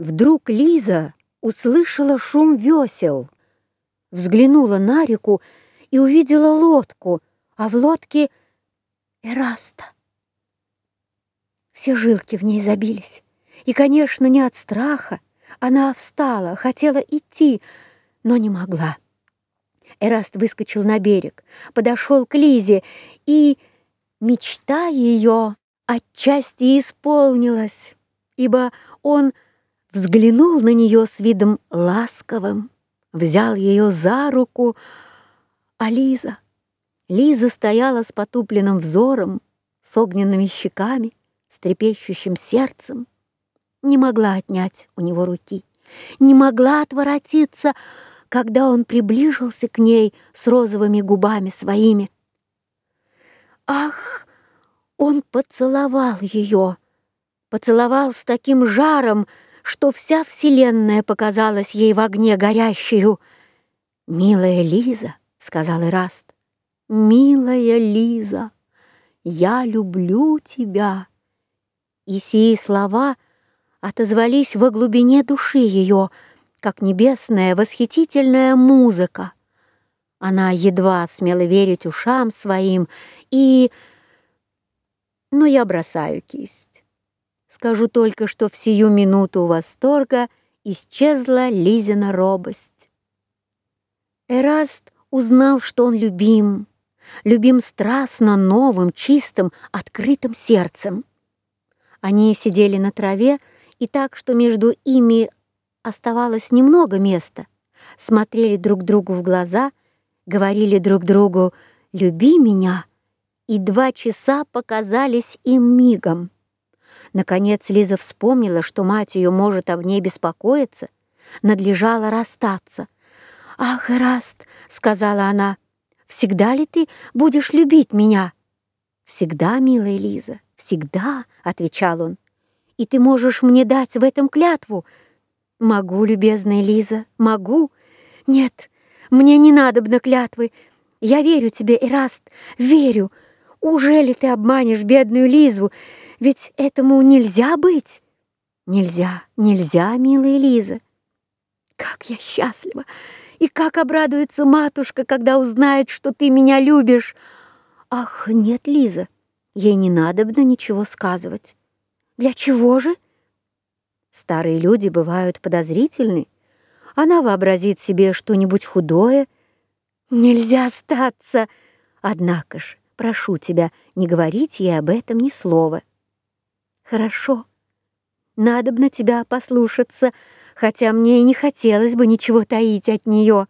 Вдруг Лиза услышала шум весел, взглянула на реку и увидела лодку, а в лодке Эраста. Все жилки в ней забились, и, конечно, не от страха. Она встала, хотела идти, но не могла. Эраст выскочил на берег, подошел к Лизе, и мечта ее отчасти исполнилась, ибо он взглянул на нее с видом ласковым, взял ее за руку, а Лиза... Лиза стояла с потупленным взором, с огненными щеками, с трепещущим сердцем, не могла отнять у него руки, не могла отворотиться, когда он приближился к ней с розовыми губами своими. Ах, он поцеловал ее, поцеловал с таким жаром, что вся вселенная показалась ей в огне горящую. «Милая Лиза», — сказал Ираст, — «милая Лиза, я люблю тебя». И сии слова отозвались во глубине души ее, как небесная восхитительная музыка. Она едва смела верить ушам своим и... Но я бросаю кисть. Скажу только, что в сию минуту восторга исчезла Лизина робость. Эраст узнал, что он любим, любим страстно, новым, чистым, открытым сердцем. Они сидели на траве, и так, что между ими оставалось немного места, смотрели друг другу в глаза, говорили друг другу «люби меня», и два часа показались им мигом. Наконец Лиза вспомнила, что мать ее может об ней беспокоиться. Надлежало расстаться. «Ах, Раст!» — сказала она. «Всегда ли ты будешь любить меня?» «Всегда, милая Лиза, всегда», — отвечал он. «И ты можешь мне дать в этом клятву?» «Могу, любезная Лиза, могу. Нет, мне не надо бы на клятвы. Я верю тебе, Эраст, верю. Уже ли ты обманешь бедную Лизу? Ведь этому нельзя быть. Нельзя, нельзя, милая Лиза. Как я счастлива! И как обрадуется матушка, когда узнает, что ты меня любишь. Ах, нет, Лиза, ей не надобно ничего сказывать. Для чего же? Старые люди бывают подозрительны. Она вообразит себе что-нибудь худое. Нельзя остаться. Однако ж, прошу тебя, не говорить ей об этом ни слова. Хорошо. Надобно тебя послушаться, хотя мне и не хотелось бы ничего таить от нее.